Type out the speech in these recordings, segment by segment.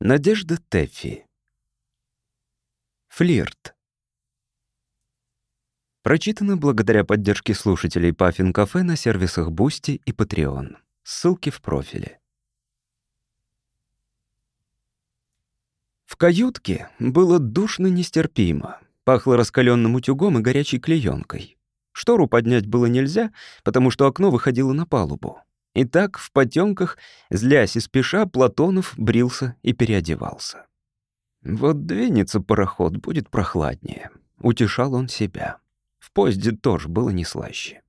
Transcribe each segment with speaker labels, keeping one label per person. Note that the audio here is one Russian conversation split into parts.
Speaker 1: Надежда Тэффи. Флирт. Прочитано благодаря поддержке слушателей Puffin Cafe на сервисах Boosty и Patreon. Ссылки в профиле. В каютке было душно нестерпимо. Пахло раскаленным утюгом и горячей клеенкой. Штору поднять было нельзя, потому что окно выходило на палубу. И так, в потемках, злясь и спеша, Платонов брился и переодевался. «Вот двинется пароход, будет прохладнее», — утешал он себя. В поезде тоже было не слаще.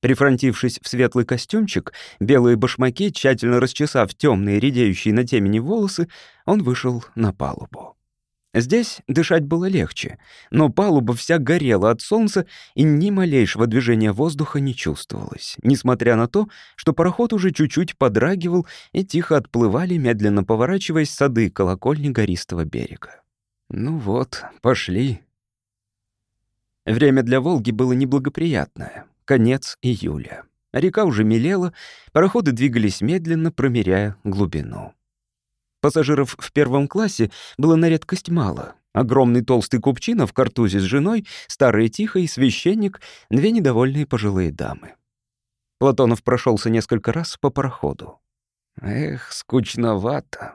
Speaker 1: Прифронтившись в светлый костюмчик, белые башмаки, тщательно расчесав темные, редеющие на темени волосы, он вышел на палубу. Здесь дышать было легче, но палуба вся горела от солнца, и ни малейшего движения воздуха не чувствовалось, несмотря на то, что пароход уже чуть-чуть подрагивал и тихо отплывали, медленно поворачиваясь сады колокольни гористого берега. Ну вот, пошли. Время для Волги было неблагоприятное. Конец июля. Река уже мелела, пароходы двигались медленно, промеряя глубину. Пассажиров в первом классе было на редкость мало. Огромный толстый купчина в картузе с женой, старый тихий, священник, две недовольные пожилые дамы. Платонов прошелся несколько раз по пароходу. Эх, скучновато.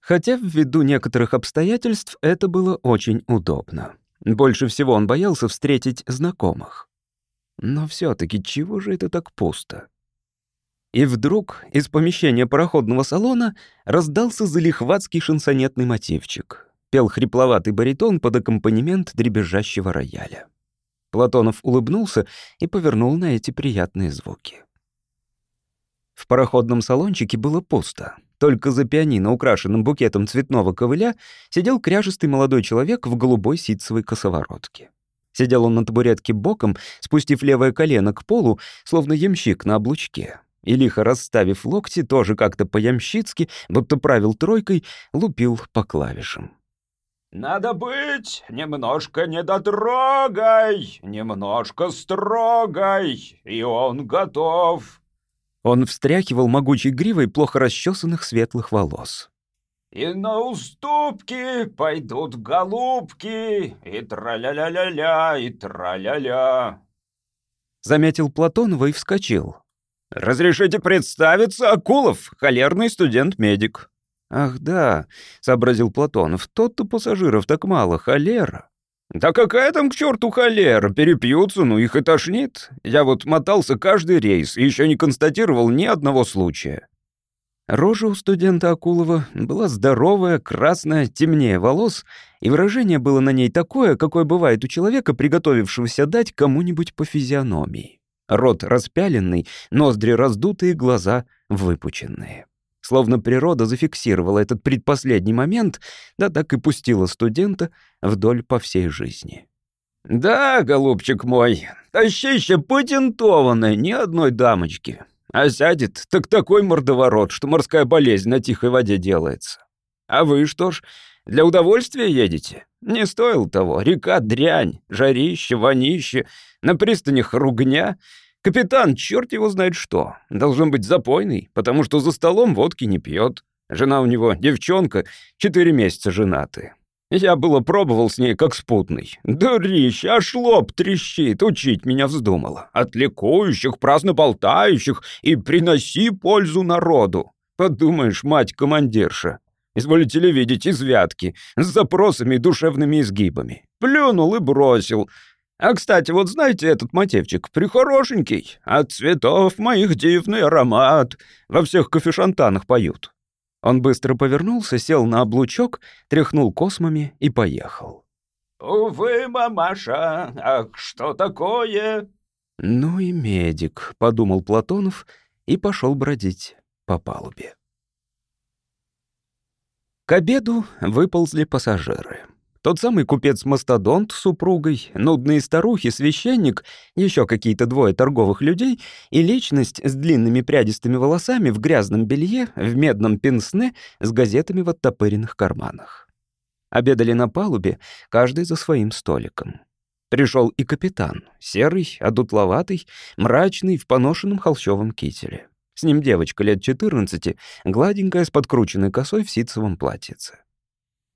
Speaker 1: Хотя ввиду некоторых обстоятельств это было очень удобно. Больше всего он боялся встретить знакомых. Но все таки чего же это так пусто? И вдруг из помещения пароходного салона раздался залихватский шансонетный мотивчик. Пел хрипловатый баритон под аккомпанемент дребезжащего рояля. Платонов улыбнулся и повернул на эти приятные звуки. В пароходном салончике было пусто. Только за пианино, украшенным букетом цветного ковыля, сидел кряжистый молодой человек в голубой ситцевой косоворотке. Сидел он на табуретке боком, спустив левое колено к полу, словно ямщик на облучке и, лихо расставив локти, тоже как-то по-ямщицки, будто правил тройкой, лупил по клавишам.
Speaker 2: «Надо быть немножко недотрогой, немножко строгой, и он готов».
Speaker 1: Он встряхивал могучей гривой плохо расчесанных светлых волос.
Speaker 2: «И на уступки пойдут голубки, и тра-ля-ля-ля-ля, и тра-ля-ля».
Speaker 1: Заметил Платонова и вскочил.
Speaker 2: «Разрешите представиться, Акулов, холерный студент-медик».
Speaker 1: «Ах да», — сообразил Платонов, — «тот-то пассажиров так мало, холера».
Speaker 2: «Да какая там к черту холера? Перепьются, ну их и тошнит. Я вот мотался каждый рейс и еще не констатировал ни одного случая».
Speaker 1: Рожа у студента Акулова была здоровая, красная, темнее волос, и выражение было на ней такое, какое бывает у человека, приготовившегося дать кому-нибудь по физиономии. Рот распяленный, ноздри раздутые, глаза выпученные. Словно природа зафиксировала этот предпоследний момент, да так и пустила студента вдоль по всей жизни.
Speaker 2: «Да, голубчик мой, тащище патентованное, ни одной дамочки. А сядет, так такой мордоворот, что морская болезнь на тихой воде делается. А вы что ж, для удовольствия едете? Не стоило того. Река дрянь, жарище, вонище, на пристанях ругня. Капитан, черт его знает что. Должен быть запойный, потому что за столом водки не пьет. Жена у него девчонка, четыре месяца женаты. Я было пробовал с ней как спутный. Дурище, аж лоб трещит, учить меня вздумала. От ликующих, праздно болтающих и приноси пользу народу. Подумаешь, мать-командирша. Изволите ли видеть извятки с запросами и душевными изгибами. Плюнул и бросил. А, кстати, вот знаете этот мотивчик? Прихорошенький. От цветов моих дивный аромат. Во всех кофешантанах поют.
Speaker 1: Он быстро повернулся, сел на облучок, тряхнул космами и поехал.
Speaker 2: «Увы, мамаша, ах, что такое?»
Speaker 1: «Ну и медик», — подумал Платонов и пошел бродить по палубе. К обеду выползли пассажиры. Тот самый купец-мастодонт с супругой, нудные старухи, священник, еще какие-то двое торговых людей и личность с длинными прядистыми волосами в грязном белье, в медном пенсне, с газетами в оттопыренных карманах. Обедали на палубе, каждый за своим столиком. Пришел и капитан, серый, одутловатый, мрачный, в поношенном холщовом кителе. С ним девочка лет 14, гладенькая, с подкрученной косой в ситцевом платьице.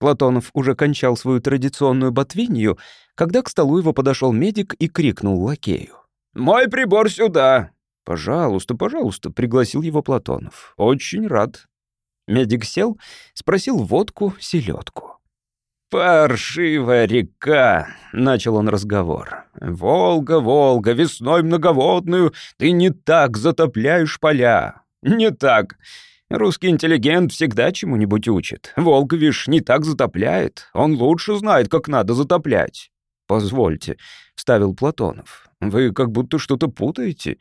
Speaker 1: Платонов уже кончал свою традиционную ботвинью, когда к столу его подошел медик и крикнул лакею.
Speaker 2: «Мой прибор сюда!»
Speaker 1: «Пожалуйста, пожалуйста», — пригласил его Платонов. «Очень рад». Медик сел, спросил водку, селедку.
Speaker 2: «Паршивая река», — начал он разговор. «Волга, Волга, весной многоводную ты не так затопляешь поля. Не так. Русский интеллигент всегда чему-нибудь учит. Волга, вишь, не так затопляет. Он лучше знает, как надо затоплять».
Speaker 1: «Позвольте», — вставил Платонов. «Вы как будто что-то путаете.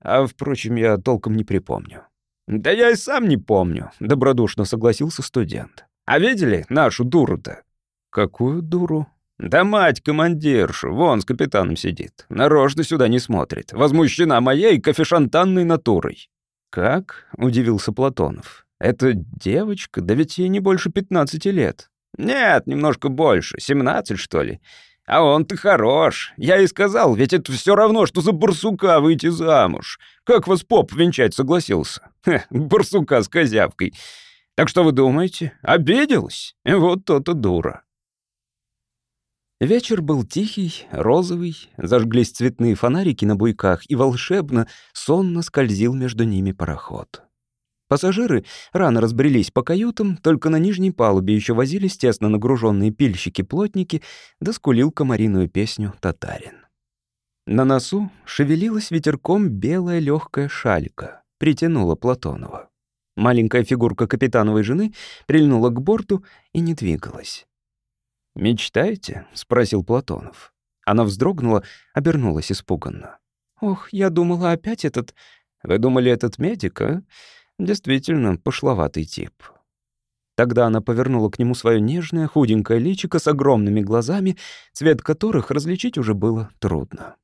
Speaker 1: А, впрочем, я толком не припомню».
Speaker 2: «Да я и сам не помню», — добродушно согласился студент. «А видели нашу дуру-то?»
Speaker 1: «Какую дуру?»
Speaker 2: «Да мать командиршу, вон с капитаном сидит. Нарочно сюда не смотрит. Возмущена моей кофешантанной натурой».
Speaker 1: «Как?» — удивился Платонов. «Это девочка? Да ведь ей не больше пятнадцати лет».
Speaker 2: «Нет, немножко больше. Семнадцать, что ли. А он ты хорош. Я и сказал, ведь это все равно, что за барсука выйти замуж. Как вас поп венчать согласился? Хе, барсука с козявкой. Так что вы думаете? Обиделась? Вот то-то дура.
Speaker 1: Вечер был тихий, розовый, зажглись цветные фонарики на буйках, и волшебно, сонно скользил между ними пароход. Пассажиры рано разбрелись по каютам, только на нижней палубе еще возились тесно нагруженные пильщики-плотники, да скулил комариную песню татарин. На носу шевелилась ветерком белая легкая шалька, притянула Платонова. Маленькая фигурка капитановой жены прильнула к борту и не двигалась. «Мечтаете?» — спросил Платонов. Она вздрогнула, обернулась испуганно. «Ох, я думала, опять этот...» «Вы думали, этот медик, а?» Действительно, пошловатый тип. Тогда она повернула к нему свое нежное, худенькое личико с огромными глазами, цвет которых различить уже было трудно.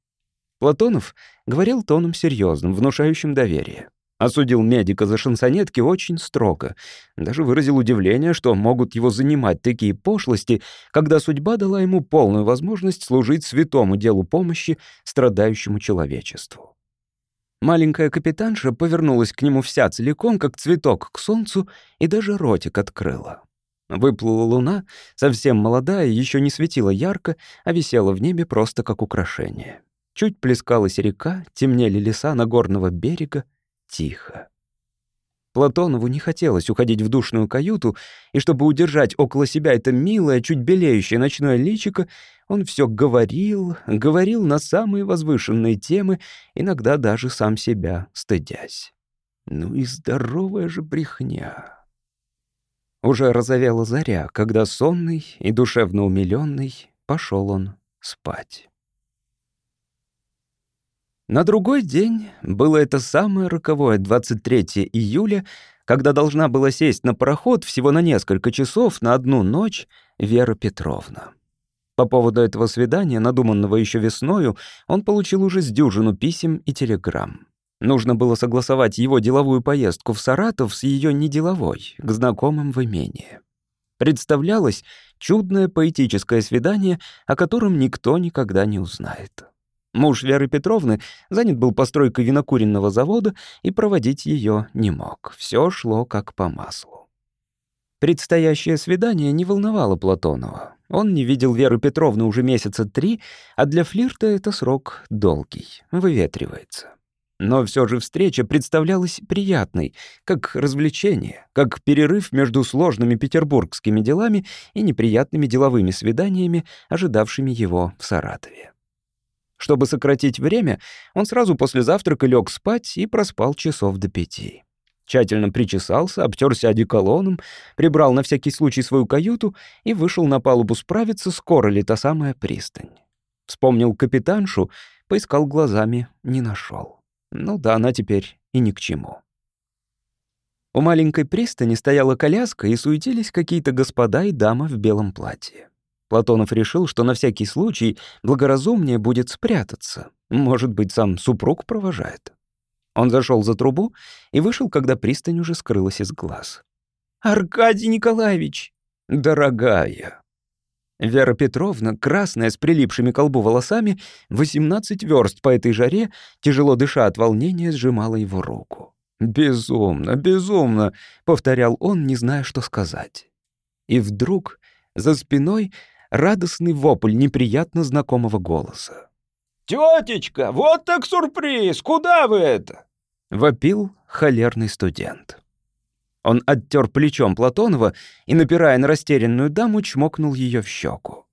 Speaker 1: Платонов говорил тоном серьезным, внушающим доверие. Осудил медика за шансонетки очень строго. Даже выразил удивление, что могут его занимать такие пошлости, когда судьба дала ему полную возможность служить святому делу помощи страдающему человечеству. Маленькая капитанша повернулась к нему вся целиком, как цветок к солнцу, и даже ротик открыла. Выплыла луна, совсем молодая, еще не светила ярко, а висела в небе просто как украшение. Чуть плескалась река, темнели леса Нагорного берега, тихо. Платонову не хотелось уходить в душную каюту, и чтобы удержать около себя это милое, чуть белеющее ночное личико, он все говорил, говорил на самые возвышенные темы, иногда даже сам себя стыдясь. Ну и здоровая же брехня. Уже разовела заря, когда сонный и душевно умилённый пошел он спать. На другой день было это самое роковое 23 июля, когда должна была сесть на пароход всего на несколько часов на одну ночь Вера Петровна. По поводу этого свидания, надуманного еще весною, он получил уже с дюжину писем и телеграмм. Нужно было согласовать его деловую поездку в Саратов с ее неделовой, к знакомым в имении. Представлялось чудное поэтическое свидание, о котором никто никогда не узнает. Муж Веры Петровны занят был постройкой винокуренного завода и проводить ее не мог. Все шло как по маслу. Предстоящее свидание не волновало Платонова. Он не видел Веры Петровны уже месяца три, а для флирта это срок долгий, выветривается. Но все же встреча представлялась приятной, как развлечение, как перерыв между сложными петербургскими делами и неприятными деловыми свиданиями, ожидавшими его в Саратове. Чтобы сократить время, он сразу после завтрака лег спать и проспал часов до пяти. Тщательно причесался, обтерся одеколоном, прибрал на всякий случай свою каюту и вышел на палубу справиться, скоро ли та самая пристань. Вспомнил капитаншу, поискал глазами, не нашел. Ну да, она теперь и ни к чему. У маленькой пристани стояла коляска, и суетились какие-то господа и дама в белом платье. Платонов решил, что на всякий случай благоразумнее будет спрятаться. Может быть, сам супруг провожает. Он зашел за трубу и вышел, когда пристань уже скрылась из глаз. «Аркадий Николаевич!» «Дорогая!» Вера Петровна, красная, с прилипшими к колбу волосами, 18 верст по этой жаре, тяжело дыша от волнения, сжимала его руку. «Безумно, безумно», — повторял он, не зная, что сказать. И вдруг за спиной радостный вопль неприятно знакомого голоса.
Speaker 2: «Тетечка, вот так сюрприз! Куда вы это?»
Speaker 1: — вопил холерный студент. Он оттер плечом Платонова и, напирая на растерянную даму, чмокнул ее в щеку.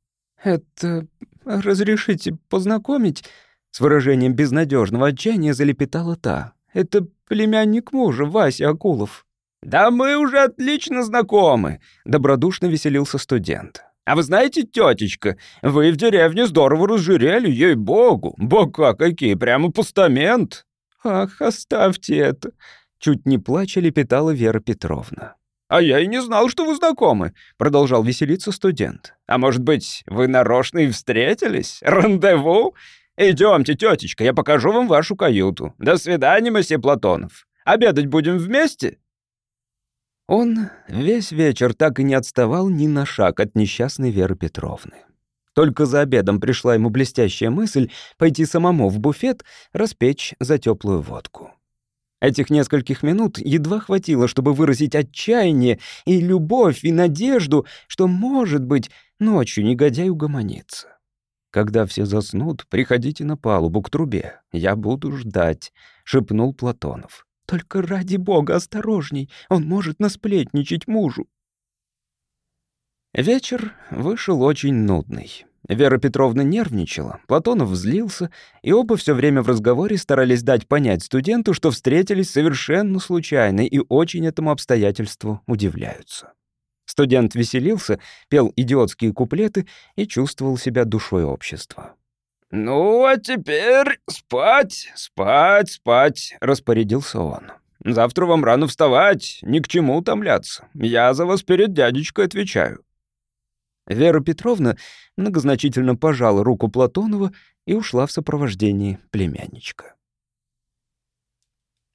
Speaker 1: «Это... разрешите познакомить?» С выражением безнадежного отчаяния залепетала та. «Это племянник мужа, Вася Акулов».
Speaker 2: «Да мы уже отлично знакомы», — добродушно веселился студент. «А вы знаете, тетечка, вы в деревне здорово разжирели, ей-богу. Бока какие, прямо постамент».
Speaker 1: «Ах, оставьте это», — чуть не плача лепетала Вера Петровна.
Speaker 2: «А я и не знал, что вы знакомы», — продолжал веселиться студент. «А может быть, вы нарочно и встретились? Рандеву? Идемте, тетечка, я покажу вам вашу каюту. До свидания, месье Платонов. Обедать будем вместе?»
Speaker 1: Он весь вечер так и не отставал ни на шаг от несчастной Веры Петровны. Только за обедом пришла ему блестящая мысль пойти самому в буфет распечь за теплую водку. Этих нескольких минут едва хватило, чтобы выразить отчаяние и любовь, и надежду, что, может быть, ночью негодяй угомонится. «Когда все заснут, приходите на палубу к трубе. Я буду ждать», — шепнул Платонов. Только ради бога осторожней, он может насплетничать мужу. Вечер вышел очень нудный. Вера Петровна нервничала, Платонов взлился, и оба все время в разговоре старались дать понять студенту, что встретились совершенно случайно и очень этому обстоятельству удивляются. Студент веселился, пел идиотские куплеты и чувствовал себя душой общества.
Speaker 2: «Ну, а теперь спать, спать, спать», — распорядился он. «Завтра вам рано вставать, ни к чему утомляться. Я за вас перед дядечкой отвечаю».
Speaker 1: Вера Петровна многозначительно пожала руку Платонова и ушла в сопровождении племянничка.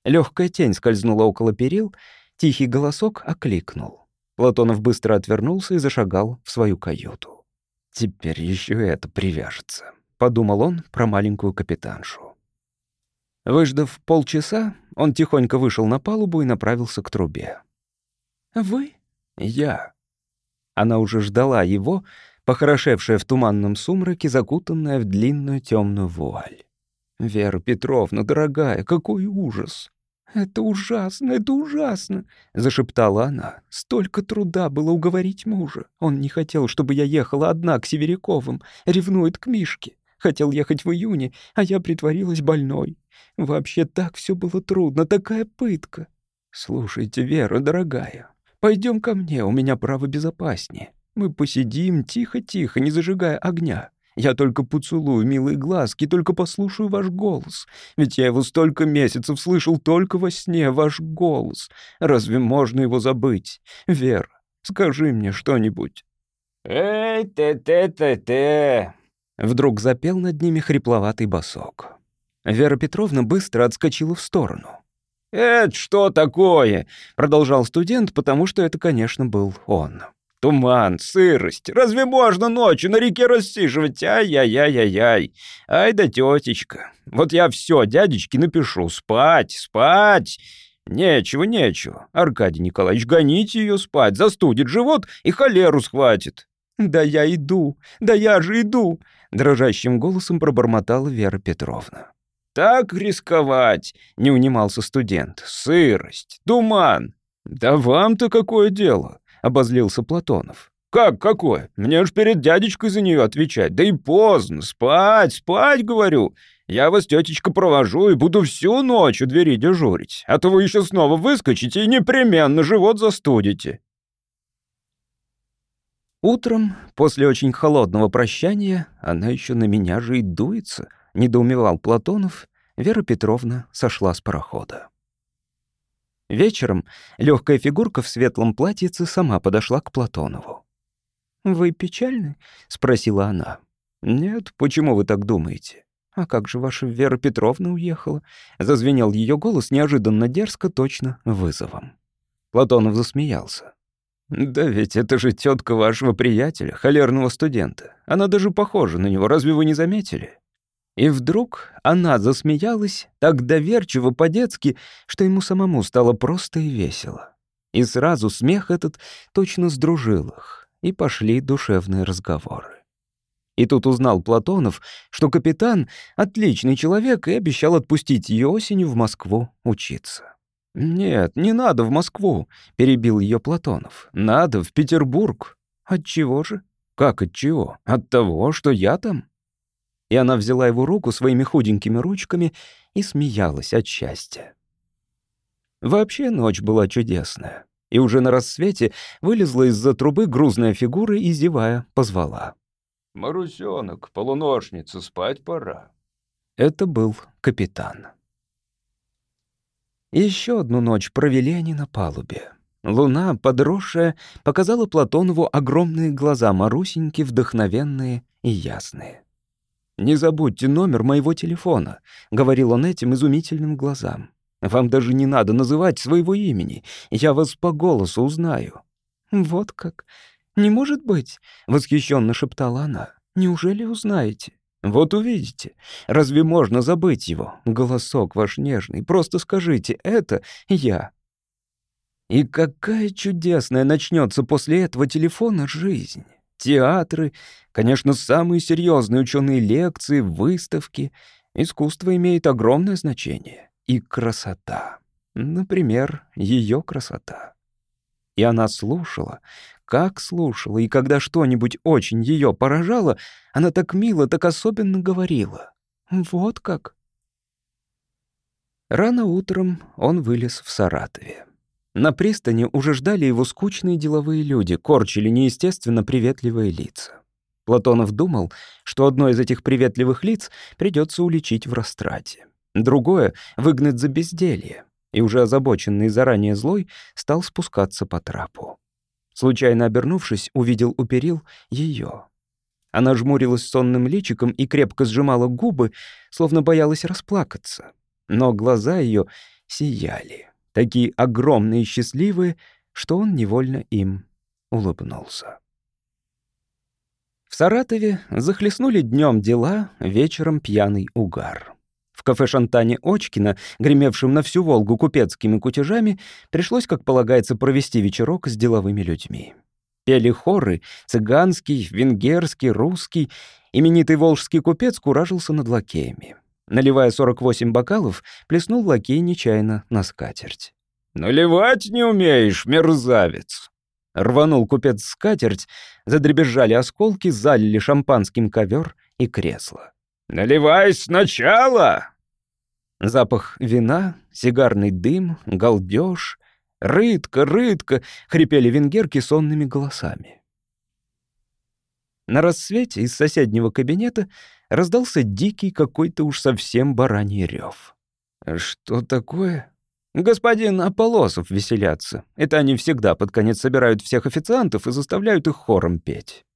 Speaker 1: Легкая тень скользнула около перил, тихий голосок окликнул. Платонов быстро отвернулся и зашагал в свою каюту. Теперь еще это привяжется подумал он про маленькую капитаншу. Выждав полчаса, он тихонько вышел на палубу и направился к трубе. «Вы?» «Я». Она уже ждала его, похорошевшая в туманном сумраке, закутанная в длинную темную вуаль. «Вера Петровна, дорогая, какой ужас!» «Это ужасно, это ужасно!» — зашептала она. «Столько труда было уговорить мужа. Он не хотел, чтобы я ехала одна к Северяковым, ревнует к Мишке. Хотел ехать в июне, а я притворилась больной. Вообще так все было трудно, такая пытка. Слушайте, Вера, дорогая, пойдем ко мне, у меня право безопаснее. Мы посидим тихо-тихо, не зажигая огня. Я только поцелую милые глазки, только послушаю ваш голос. Ведь я его столько месяцев слышал только во сне, ваш голос. Разве можно его забыть? Вера, скажи мне что-нибудь.
Speaker 2: «Эй, те-те-те-те!»
Speaker 1: Вдруг запел над ними хрипловатый босок. Вера Петровна быстро отскочила в сторону.
Speaker 2: «Это что такое?» — продолжал студент,
Speaker 1: потому что это, конечно, был он.
Speaker 2: «Туман, сырость. Разве можно ночью на реке рассиживать? Ай-яй-яй-яй-яй. Ай да тетечка. Вот я все дядечке напишу. Спать, спать. Нечего, нечего. Аркадий Николаевич, гоните ее спать. Застудит живот и холеру схватит».
Speaker 1: «Да я иду, да я же иду!» — дрожащим голосом пробормотала Вера Петровна.
Speaker 2: «Так рисковать!» — не унимался студент. «Сырость, туман!» «Да вам-то какое дело?» — обозлился Платонов. «Как какое? Мне уж перед дядечкой за нее отвечать. Да и поздно. Спать, спать, говорю. Я вас, тетечка, провожу и буду всю ночь у двери дежурить. А то вы еще снова выскочите и непременно живот застудите».
Speaker 1: Утром, после очень холодного прощания, она еще на меня же и дуется, недоумевал Платонов, Вера Петровна сошла с парохода. Вечером легкая фигурка в светлом платьице сама подошла к Платонову. «Вы печальны?» — спросила она. «Нет, почему вы так думаете?» «А как же ваша Вера Петровна уехала?» Зазвенел ее голос неожиданно дерзко, точно вызовом. Платонов засмеялся. «Да ведь это же тетка вашего приятеля, холерного студента. Она даже похожа на него, разве вы не заметили?» И вдруг она засмеялась так доверчиво по-детски, что ему самому стало просто и весело. И сразу смех этот точно сдружил их, и пошли душевные разговоры. И тут узнал Платонов, что капитан — отличный человек и обещал отпустить ее осенью в Москву учиться. «Нет, не надо в Москву», — перебил ее Платонов. «Надо в Петербург». «Отчего же?» «Как отчего? От того, что я там?» и она взяла его руку своими худенькими ручками и смеялась от счастья. Вообще ночь была чудесная, и уже на рассвете вылезла из-за трубы грузная фигура и, зевая, позвала.
Speaker 2: «Марусёнок, полуношница, спать пора».
Speaker 1: Это был капитан. Еще одну ночь провели они на палубе. Луна, подросшая, показала Платонову огромные глаза Марусеньки, вдохновенные и ясные. «Не забудьте номер моего телефона», — говорил он этим изумительным глазам. «Вам даже не надо называть своего имени. Я вас по голосу узнаю». «Вот как? Не может быть», — восхищенно шептала она. «Неужели узнаете?» «Вот увидите. Разве можно забыть его? Голосок ваш нежный. Просто скажите, это я». И какая чудесная начнется после этого телефона жизнь театры, конечно, самые серьезные ученые лекции, выставки. Искусство имеет огромное значение. И красота. Например, ее красота. И она слушала, как слушала, и когда что-нибудь очень ее поражало, она так мило, так особенно говорила. Вот как. Рано утром он вылез в Саратове. На пристани уже ждали его скучные деловые люди, корчили неестественно приветливые лица. Платонов думал, что одно из этих приветливых лиц придется уличить в растрате. Другое — выгнать за безделье. И уже озабоченный заранее злой стал спускаться по трапу. Случайно обернувшись, увидел у перил ее. Она жмурилась сонным личиком и крепко сжимала губы, словно боялась расплакаться. Но глаза ее сияли такие огромные и счастливые, что он невольно им улыбнулся. В Саратове захлестнули днем дела, вечером пьяный угар. В кафе «Шантане» Очкина, гремевшем на всю Волгу купецкими кутежами, пришлось, как полагается, провести вечерок с деловыми людьми. Пели хоры — цыганский, венгерский, русский. Именитый волжский купец куражился над лакеями. Наливая 48 бокалов, плеснул лакей нечаянно на скатерть.
Speaker 2: «Наливать не умеешь, мерзавец!»
Speaker 1: Рванул купец скатерть, задребезжали осколки, залили шампанским ковер и кресло.
Speaker 2: «Наливай сначала!»
Speaker 1: Запах вина, сигарный дым, галдеж. «Рытка, рытка!» — хрипели венгерки сонными голосами. На рассвете из соседнего кабинета раздался дикий какой-то уж совсем бараний рев. «Что такое?» «Господин Аполосов веселятся. Это они всегда под конец собирают всех официантов и заставляют их хором петь».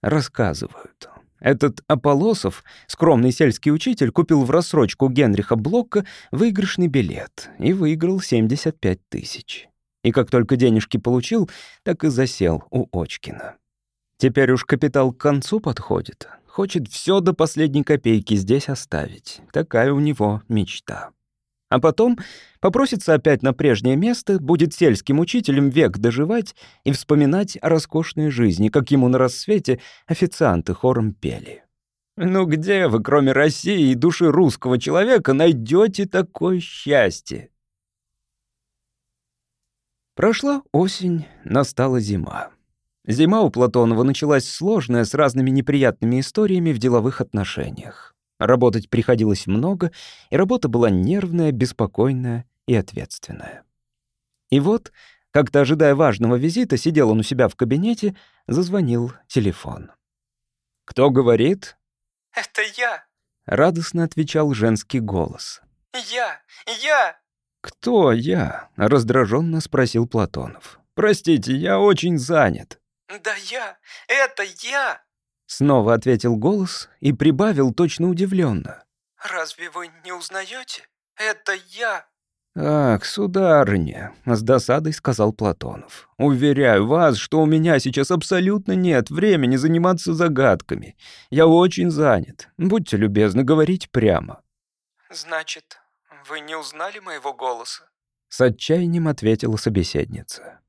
Speaker 1: Рассказывают. Этот Аполосов, скромный сельский учитель, купил в рассрочку Генриха Блока выигрышный билет и выиграл 75 тысяч. И как только денежки получил, так и засел у Очкина. Теперь уж капитал к концу подходит. Хочет все до последней копейки здесь оставить. Такая у него мечта. А потом попросится опять на прежнее место, будет сельским учителем век доживать и вспоминать о роскошной жизни, как ему на рассвете официанты хором пели. «Ну где вы, кроме России и души русского человека, найдете такое счастье?» Прошла осень, настала зима. Зима у Платонова началась сложная, с разными неприятными историями в деловых отношениях. Работать приходилось много, и работа была нервная, беспокойная и ответственная. И вот, как-то ожидая важного визита, сидел он у себя в кабинете, зазвонил телефон. «Кто говорит?»
Speaker 3: «Это я», —
Speaker 1: радостно отвечал женский голос.
Speaker 3: «Я! Я!»
Speaker 1: «Кто я?» — раздраженно спросил Платонов. «Простите, я очень занят».
Speaker 3: «Да я! Это я!»
Speaker 1: Снова ответил голос и прибавил точно удивленно.
Speaker 3: «Разве вы не узнаете? Это я!»
Speaker 1: «Ах, сударыня», — с досадой сказал Платонов, — «уверяю вас, что у меня сейчас абсолютно нет времени заниматься загадками. Я очень занят. Будьте любезны говорить прямо».
Speaker 3: Значит, вы не узнали моего голоса?
Speaker 1: С отчаянием ответила собеседница.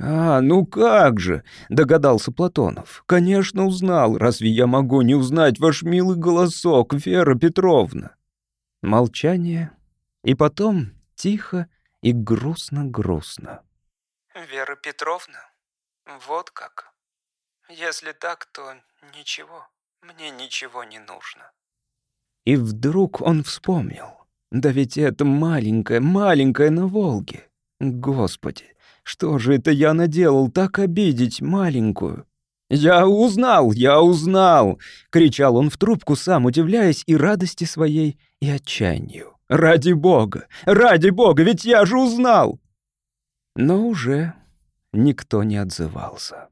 Speaker 1: «А, ну как же!» — догадался Платонов. «Конечно узнал. Разве я могу не узнать ваш милый голосок, Вера Петровна?» Молчание, и потом тихо и грустно-грустно.
Speaker 3: Вера Петровна? Вот как. Если так, то ничего. Мне ничего не нужно.
Speaker 1: И вдруг он вспомнил. Да ведь это маленькая, маленькая на Волге. Господи, что же это я наделал так обидеть маленькую? «Я узнал, я узнал!» — кричал он в трубку, сам удивляясь и радости своей, и отчаянию. «Ради бога! Ради бога! Ведь я же узнал!» Но уже никто не отзывался.